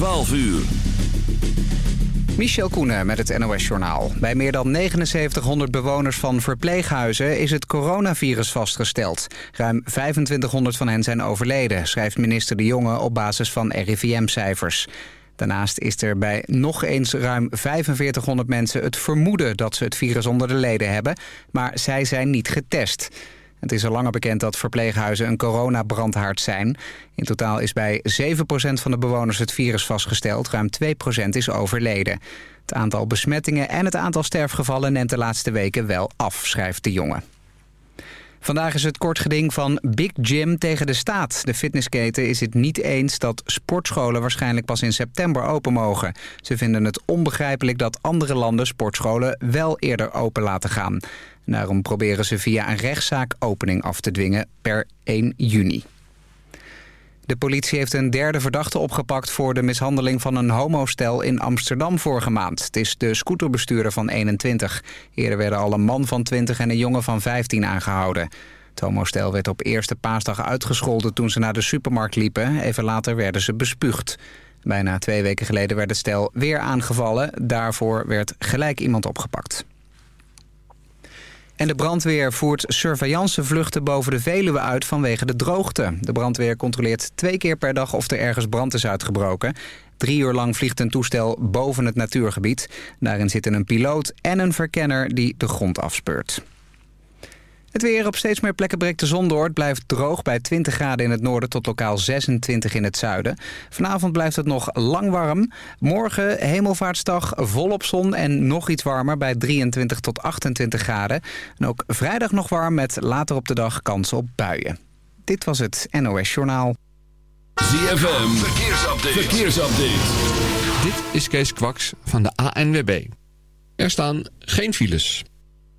12 uur. Michel Koenen met het NOS-journaal. Bij meer dan 7900 bewoners van verpleeghuizen is het coronavirus vastgesteld. Ruim 2500 van hen zijn overleden, schrijft minister De Jonge op basis van RIVM-cijfers. Daarnaast is er bij nog eens ruim 4500 mensen het vermoeden dat ze het virus onder de leden hebben, maar zij zijn niet getest. Het is al langer bekend dat verpleeghuizen een coronabrandhaard zijn. In totaal is bij 7% van de bewoners het virus vastgesteld. Ruim 2% is overleden. Het aantal besmettingen en het aantal sterfgevallen neemt de laatste weken wel af, schrijft de jongen. Vandaag is het kort geding van Big Gym tegen de staat. De fitnessketen is het niet eens dat sportscholen waarschijnlijk pas in september open mogen. Ze vinden het onbegrijpelijk dat andere landen sportscholen wel eerder open laten gaan. Daarom proberen ze via een rechtszaak opening af te dwingen per 1 juni. De politie heeft een derde verdachte opgepakt voor de mishandeling van een homostel in Amsterdam vorige maand. Het is de scooterbestuurder van 21. Eerder werden al een man van 20 en een jongen van 15 aangehouden. Het homostel werd op eerste paasdag uitgescholden toen ze naar de supermarkt liepen. Even later werden ze bespuugd. Bijna twee weken geleden werd het stel weer aangevallen. Daarvoor werd gelijk iemand opgepakt. En de brandweer voert surveillancevluchten boven de Veluwe uit vanwege de droogte. De brandweer controleert twee keer per dag of er ergens brand is uitgebroken. Drie uur lang vliegt een toestel boven het natuurgebied. Daarin zitten een piloot en een verkenner die de grond afspeurt. Het weer op steeds meer plekken breekt de zon door. Het blijft droog bij 20 graden in het noorden tot lokaal 26 in het zuiden. Vanavond blijft het nog lang warm. Morgen hemelvaartsdag volop zon en nog iets warmer bij 23 tot 28 graden. En ook vrijdag nog warm met later op de dag kans op buien. Dit was het NOS Journaal. ZFM, verkeersupdate. verkeersupdate. Dit is Kees Kwaks van de ANWB. Er staan geen files.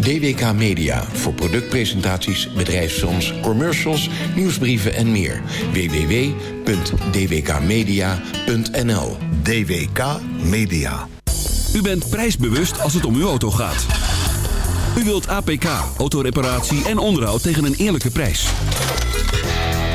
DWK Media. Voor productpresentaties, bedrijfsfilms, commercials, nieuwsbrieven en meer. www.dwkmedia.nl DWK Media. U bent prijsbewust als het om uw auto gaat. U wilt APK, autoreparatie en onderhoud tegen een eerlijke prijs.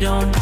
don't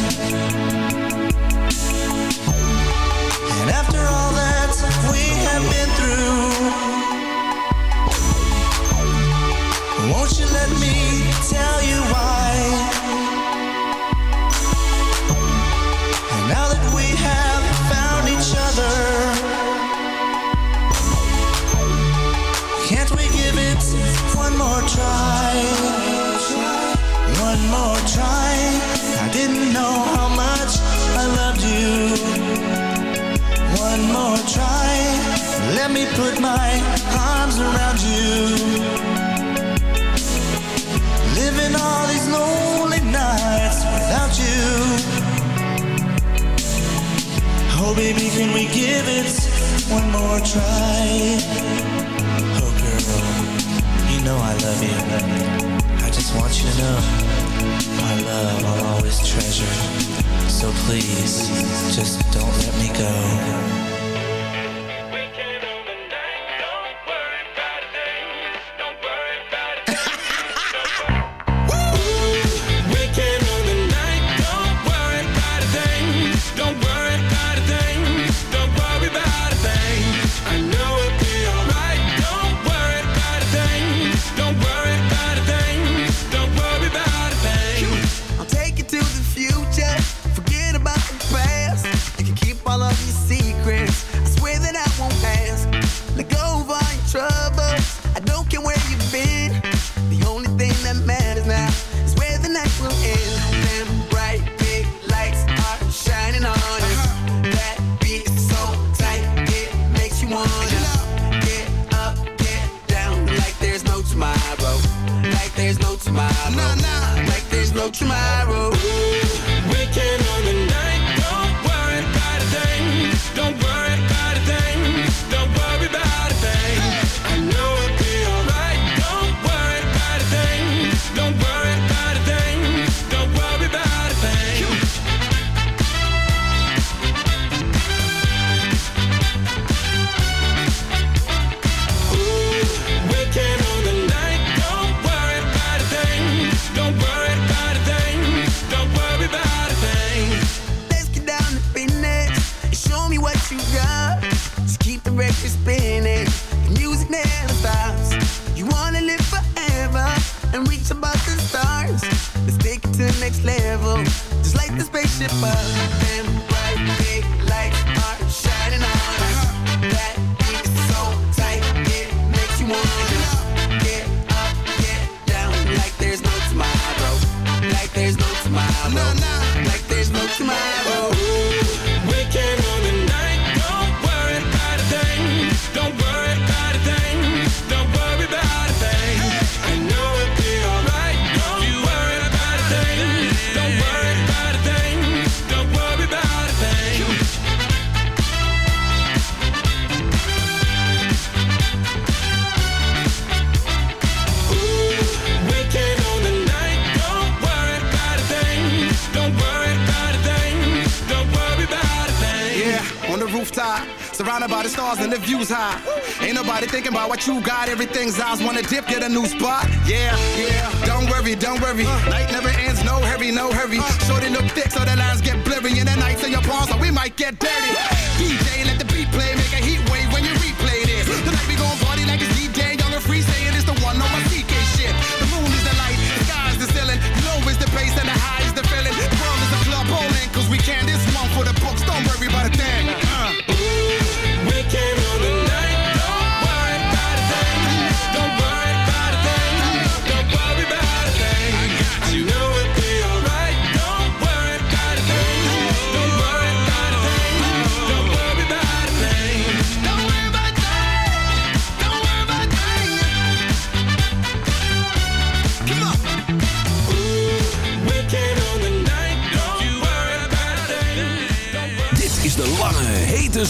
Put my arms around can we give it one more try? Oh, girl, you know I love you. I just want you to know my love I'll always treasure. So please, just don't let me go.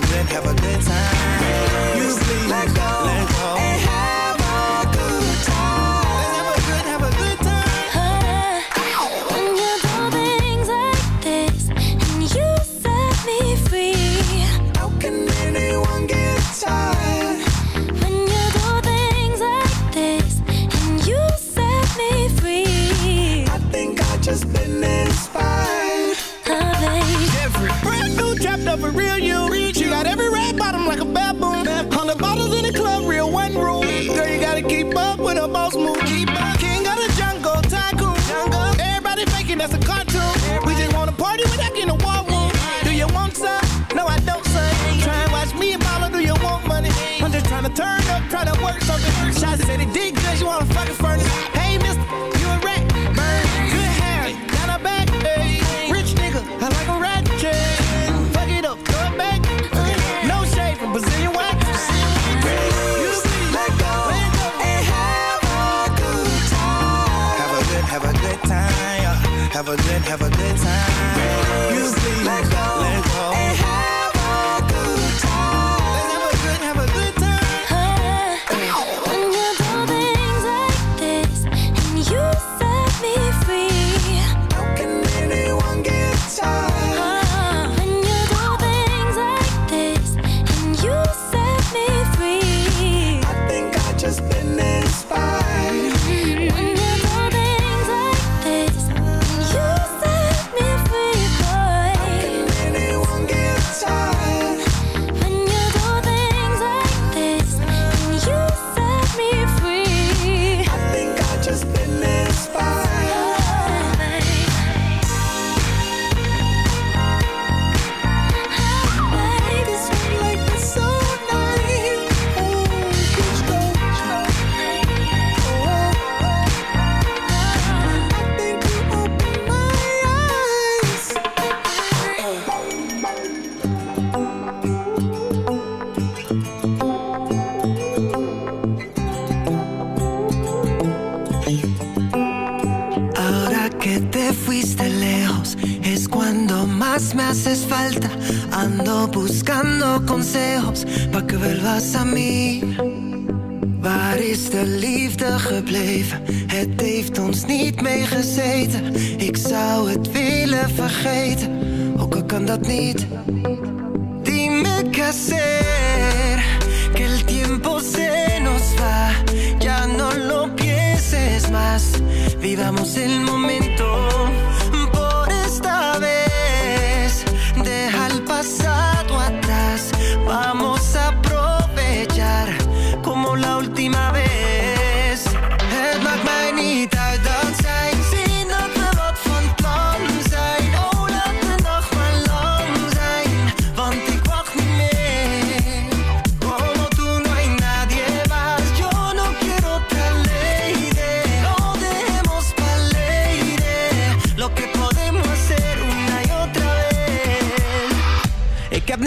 a good, have a good time. You please Let go let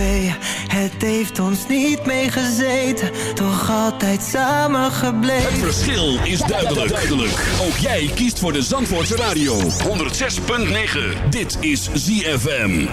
Het heeft ons niet meegezeten, toch altijd samen gebleven. Het verschil is duidelijk. duidelijk. Ook jij kiest voor de Zandvoortse Radio. 106.9. Dit is ZFM.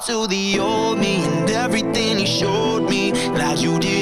To the old me and everything he showed me. Glad you didn't